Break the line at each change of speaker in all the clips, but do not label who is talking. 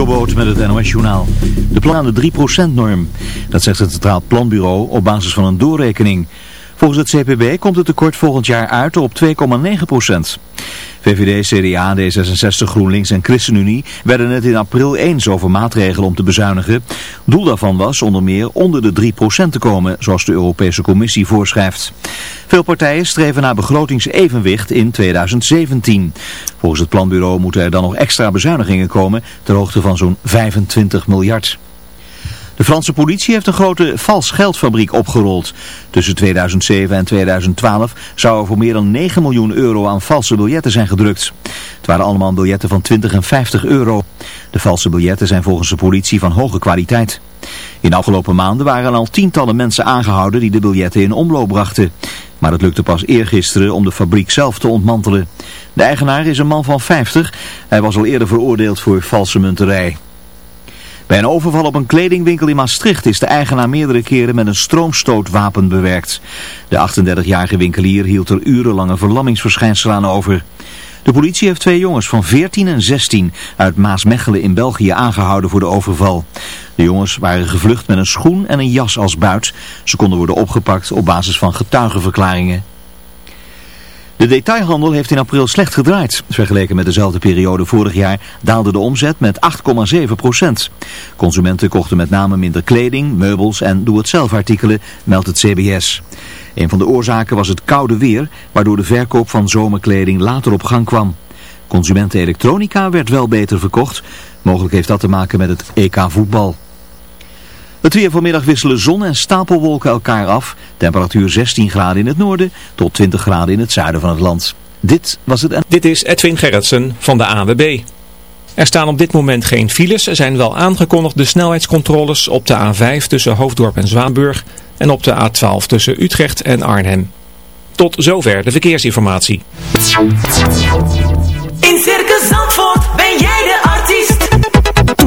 Jobboot met het NOS Journaal. De plan aan de 3%-norm. Dat zegt het Centraal Planbureau op basis van een doorrekening. Volgens het CPB komt het tekort volgend jaar uit op 2,9%. VVD, CDA, D66, GroenLinks en ChristenUnie werden het in april eens over maatregelen om te bezuinigen. Doel daarvan was onder meer onder de 3% te komen, zoals de Europese Commissie voorschrijft. Veel partijen streven naar begrotingsevenwicht in 2017. Volgens het planbureau moeten er dan nog extra bezuinigingen komen ter hoogte van zo'n 25 miljard. De Franse politie heeft een grote vals geldfabriek opgerold. Tussen 2007 en 2012 zou er voor meer dan 9 miljoen euro aan valse biljetten zijn gedrukt. Het waren allemaal biljetten van 20 en 50 euro. De valse biljetten zijn volgens de politie van hoge kwaliteit. In de afgelopen maanden waren al tientallen mensen aangehouden die de biljetten in omloop brachten. Maar het lukte pas eergisteren om de fabriek zelf te ontmantelen. De eigenaar is een man van 50. Hij was al eerder veroordeeld voor valse munterij. Bij een overval op een kledingwinkel in Maastricht is de eigenaar meerdere keren met een stroomstootwapen bewerkt. De 38-jarige winkelier hield er urenlange verlammingsverschijnselen aan over. De politie heeft twee jongens van 14 en 16 uit Maasmechelen in België aangehouden voor de overval. De jongens waren gevlucht met een schoen en een jas als buit. Ze konden worden opgepakt op basis van getuigenverklaringen. De detailhandel heeft in april slecht gedraaid. Vergeleken met dezelfde periode vorig jaar daalde de omzet met 8,7 procent. Consumenten kochten met name minder kleding, meubels en doe-het-zelf artikelen, meldt het CBS. Een van de oorzaken was het koude weer, waardoor de verkoop van zomerkleding later op gang kwam. Consumentenelektronica werd wel beter verkocht. Mogelijk heeft dat te maken met het EK voetbal. Het weer vanmiddag wisselen zon en stapelwolken elkaar af. Temperatuur 16 graden in het noorden tot 20 graden in het zuiden van het land. Dit was het...
Dit is Edwin Gerritsen van de AWB. Er staan op dit moment geen files. Er zijn wel aangekondigd de snelheidscontroles op de A5 tussen Hoofddorp en Zwaanburg en op de A12 tussen Utrecht en Arnhem. Tot zover de verkeersinformatie.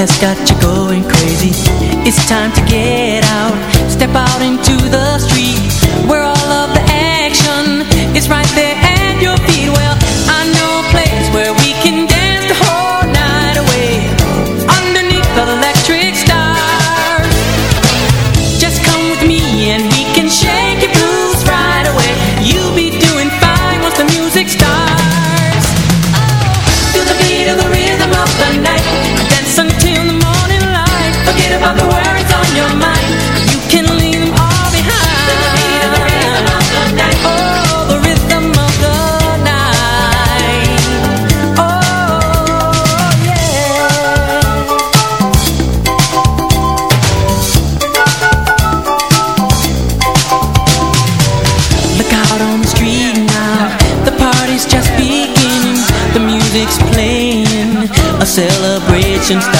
Has got you going crazy. It's time to celebration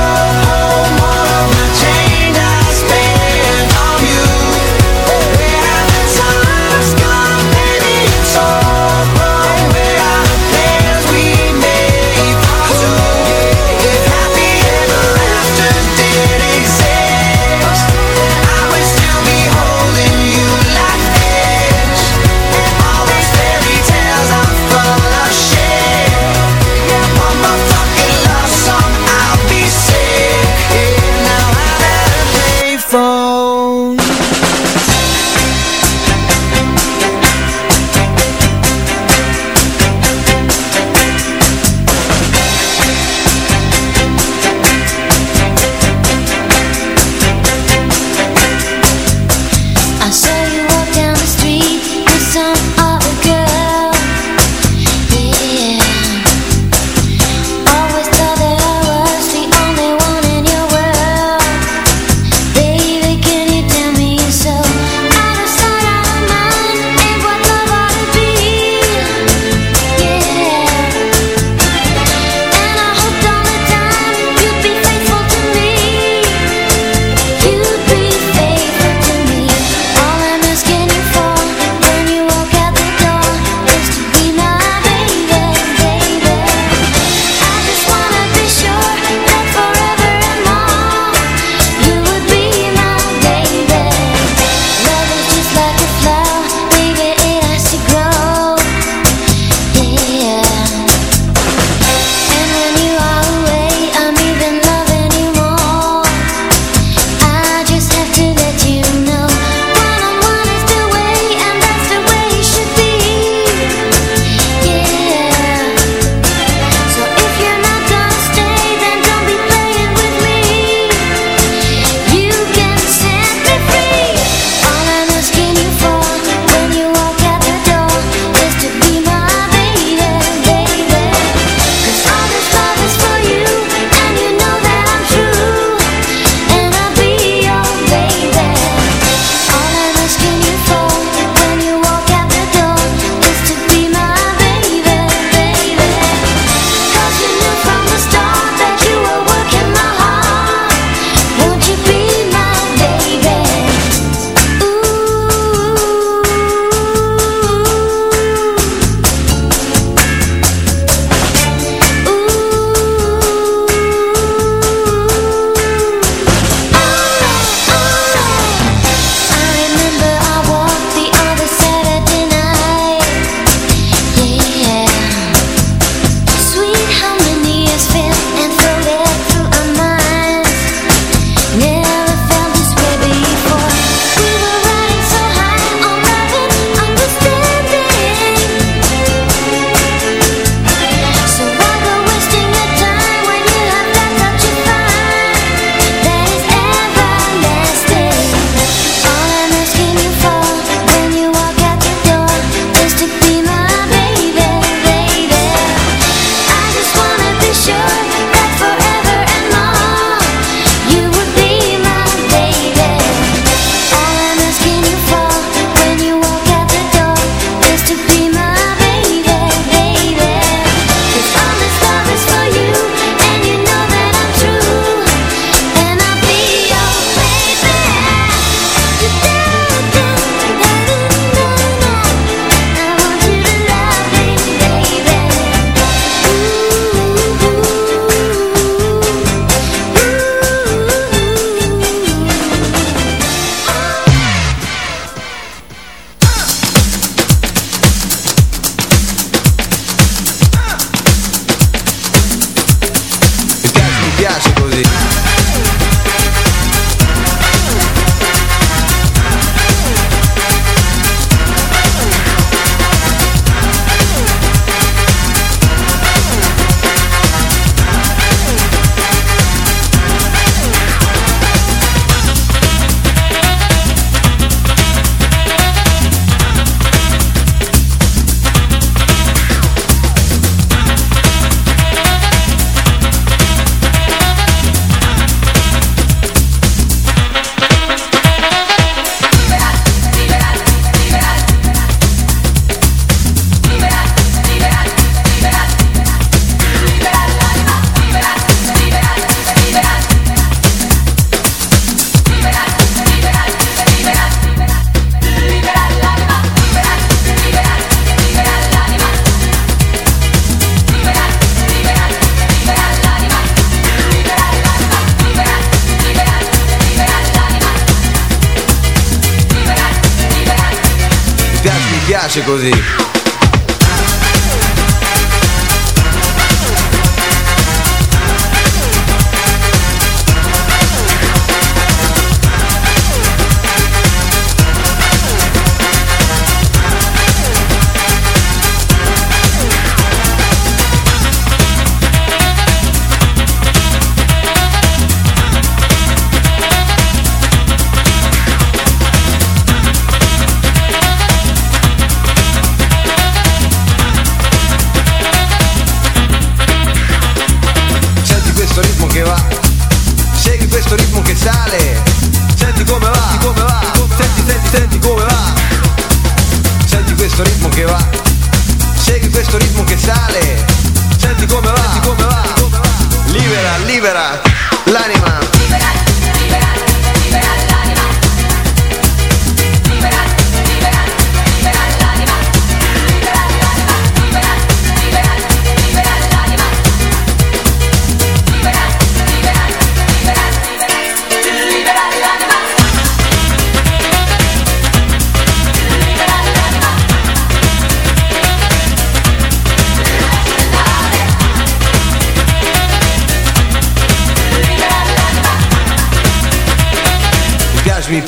L'anima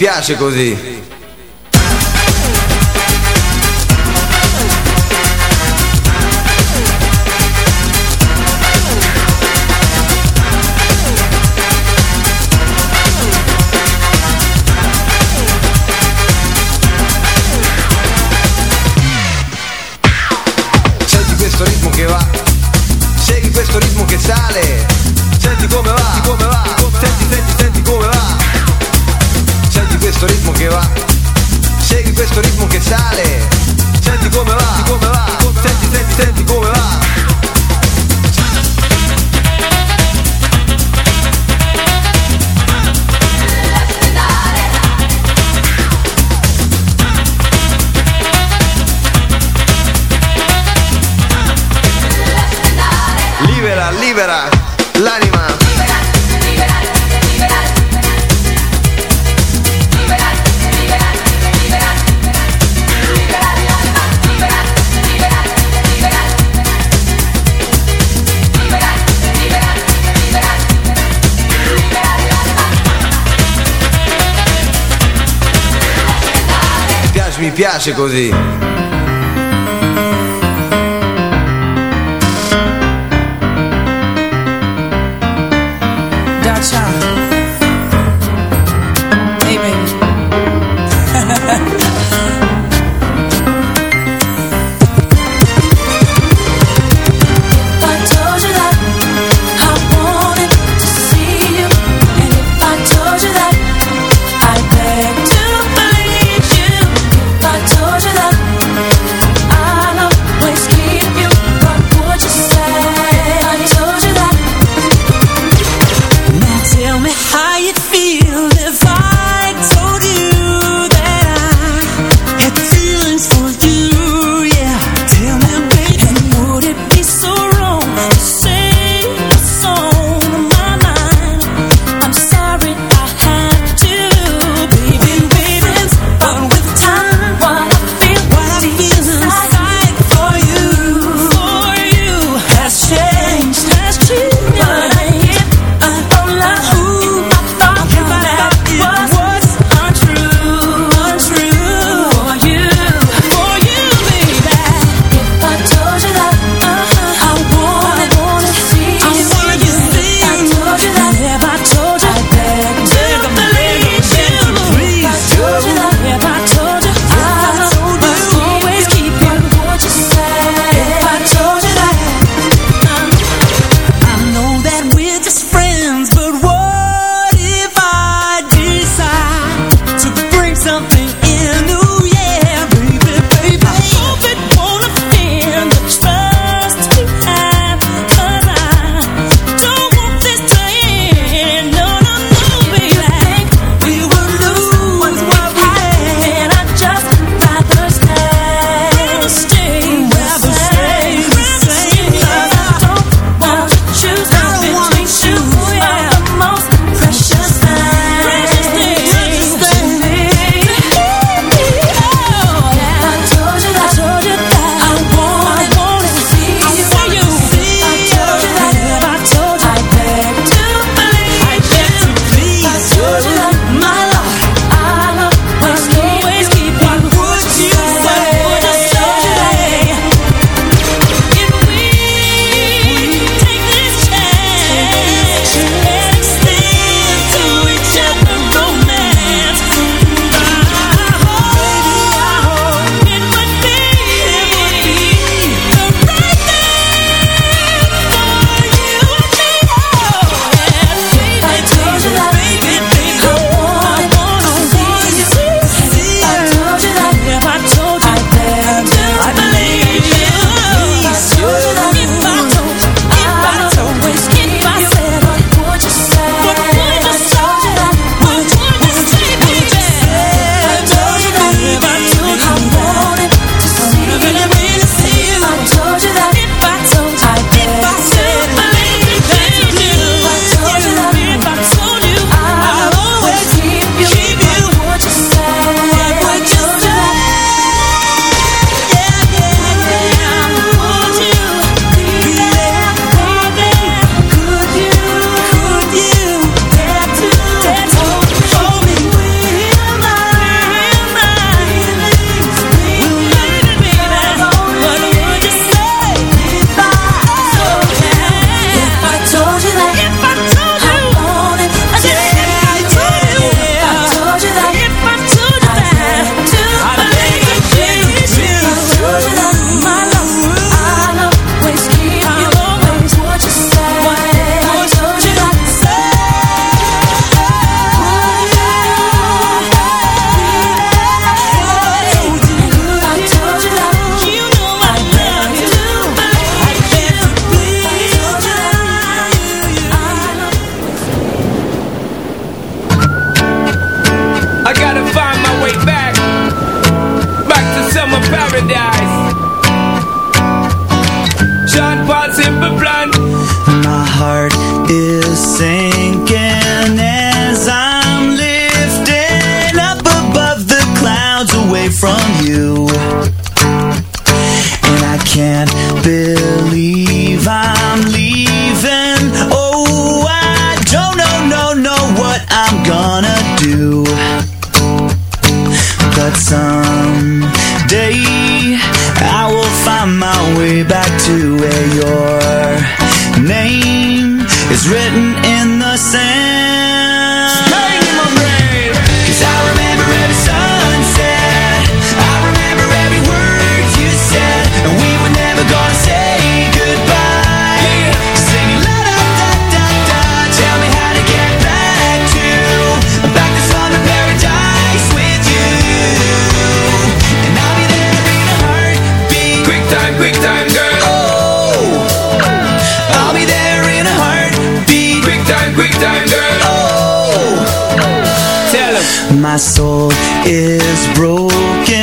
piace così. Così
my soul is broken.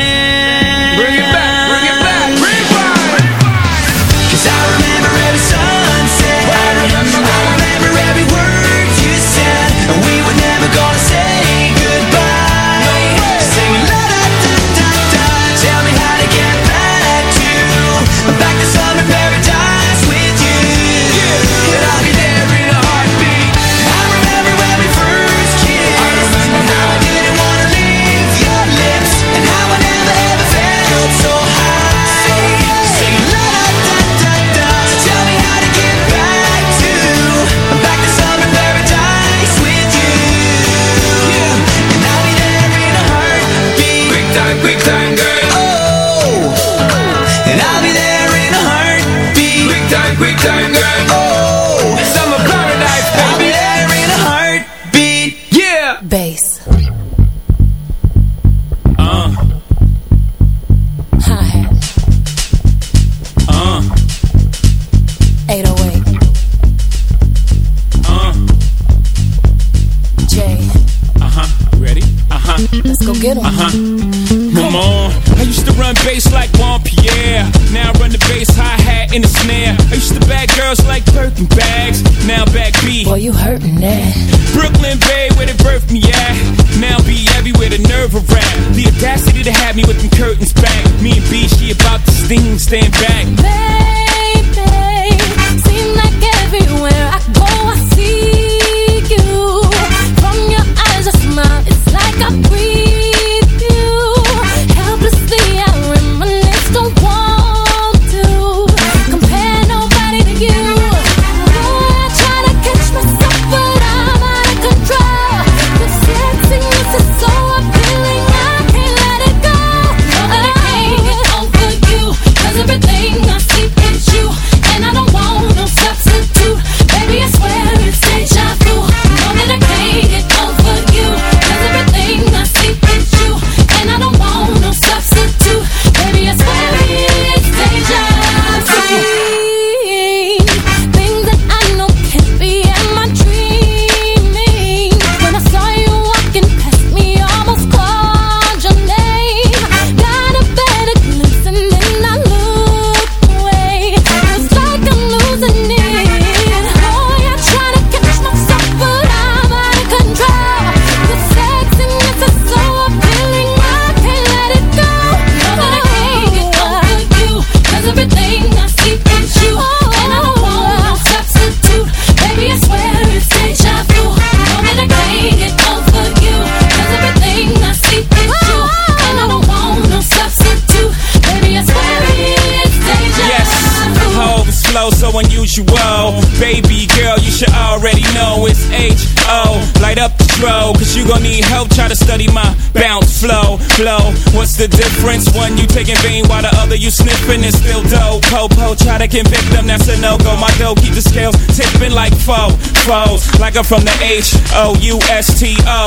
Taking vein while the other you sniffing is still dope. Popo, try to convict them, that's a no-go. My dough keep the scales tipping like foe, foes. Like I'm from the H-O-U-S-T-O.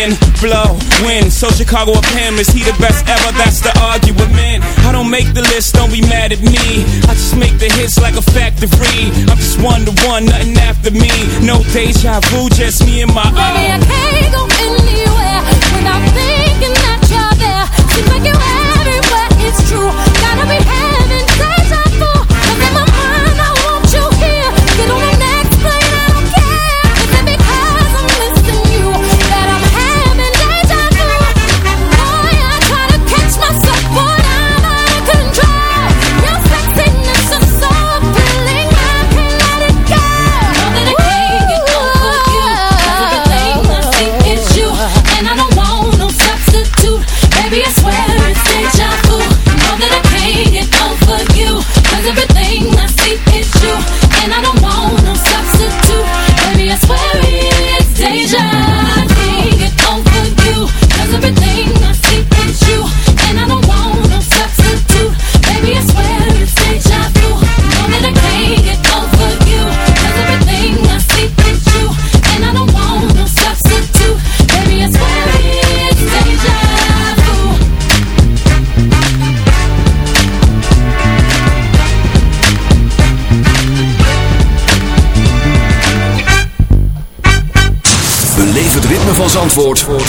N, blow, win. So Chicago of him, is he the best ever? That's the argument. I don't make the list, don't be mad at me. I just make the hits like a factory. I'm just one to one, nothing after me. No deja vu, just me and my
Baby, I can't go anywhere without thinking that you're there. True.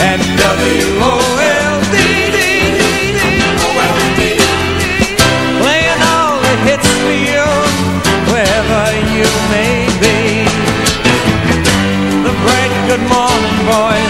WOLD. Playing all the hits for you, wherever you may be. The bright good morning voice,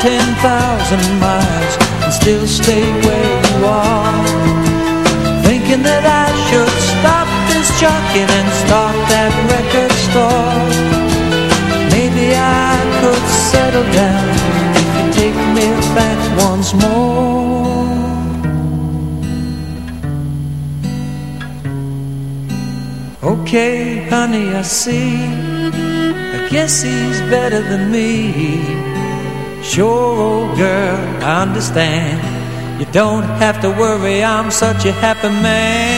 10,000 miles and still stay where you are. Thinking that I should stop this jockeying and start that record store. Maybe I could settle down if you take me back once more. Okay, honey, I see. I guess he's better than me. Sure, old girl, I understand. You don't have to worry, I'm such a happy man.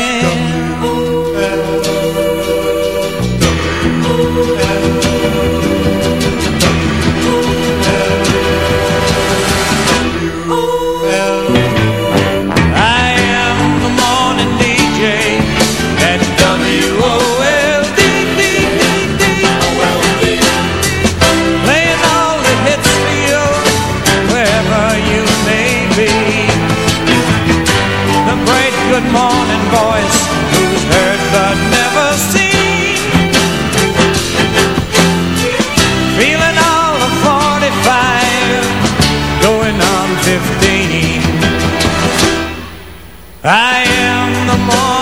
I am the morning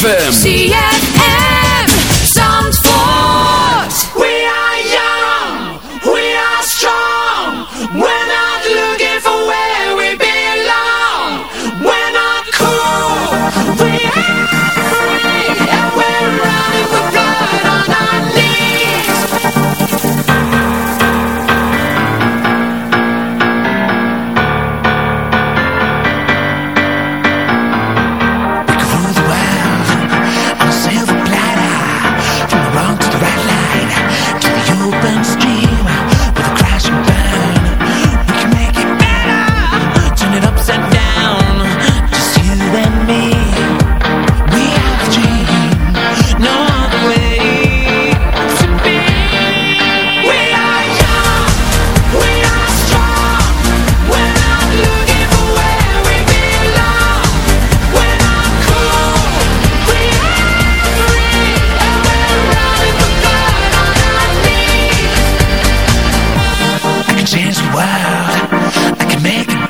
ZFM.
I can make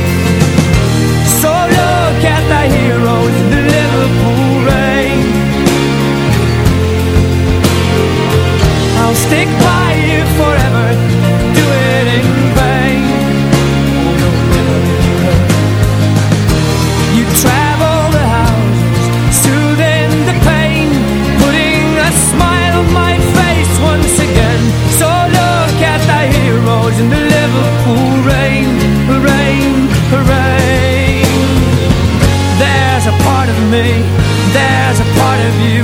Forever. Do it in vain. You travel the soothing the pain, putting a smile on my face once again. So look at the heroes in the Liverpool rain, rain, rain. There's a part of me, there's a part of you,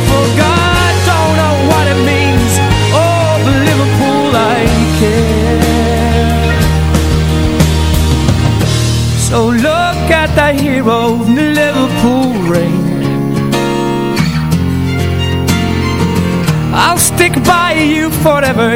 look hero in the Liverpool rain. I'll stick by you forever.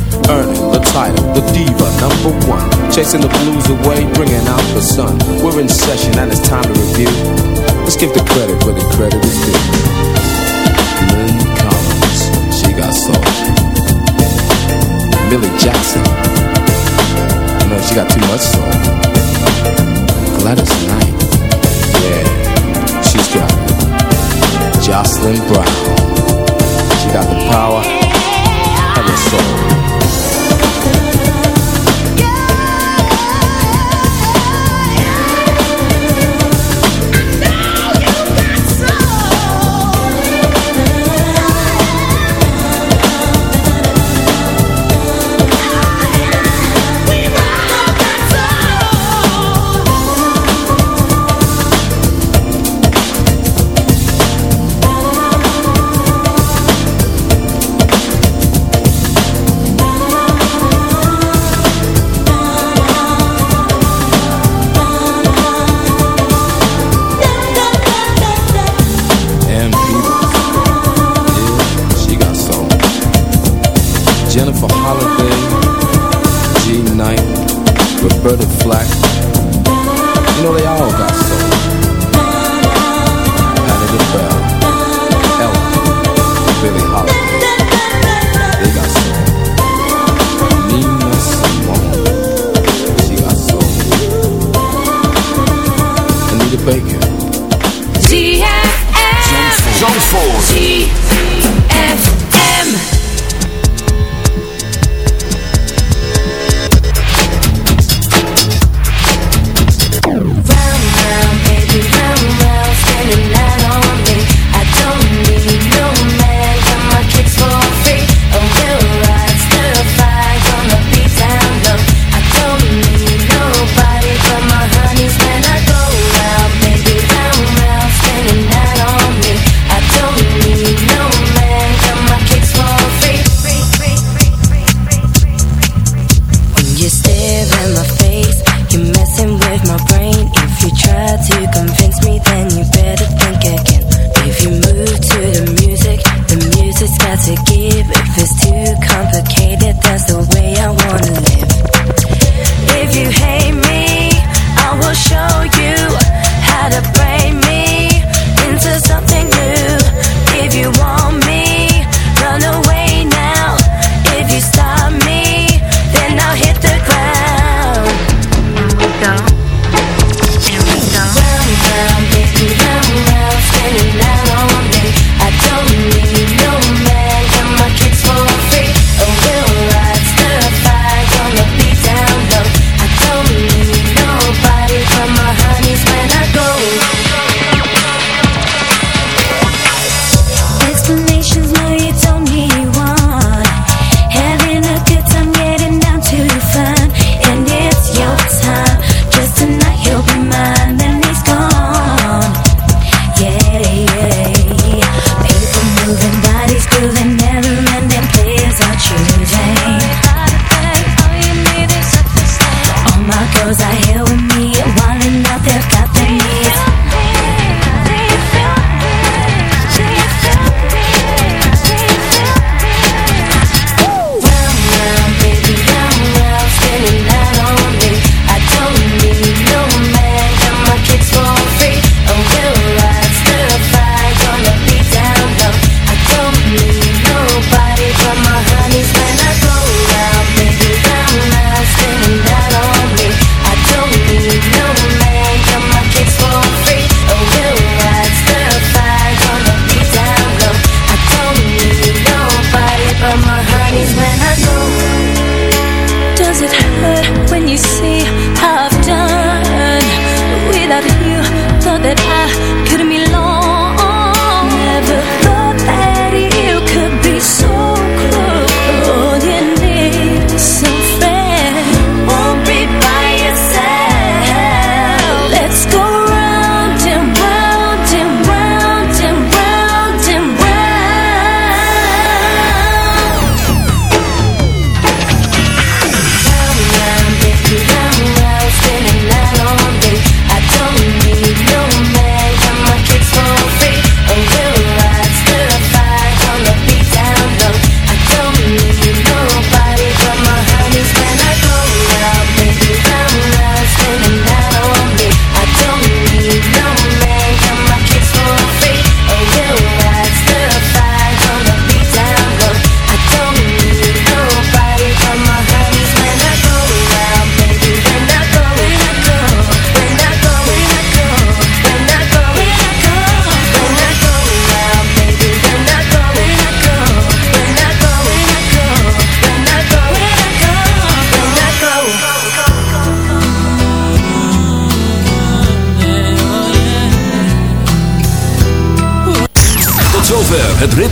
earning the title, the diva number one. Chasing the blues away, bringing out the sun. We're in session and it's time to review. Let's give the credit where the credit is due. Lynn Collins, she got soul. Millie Jackson, no, she got too much soul. Gladys Knight, yeah, she's dropping. Jocelyn Brown, she got the power of the soul.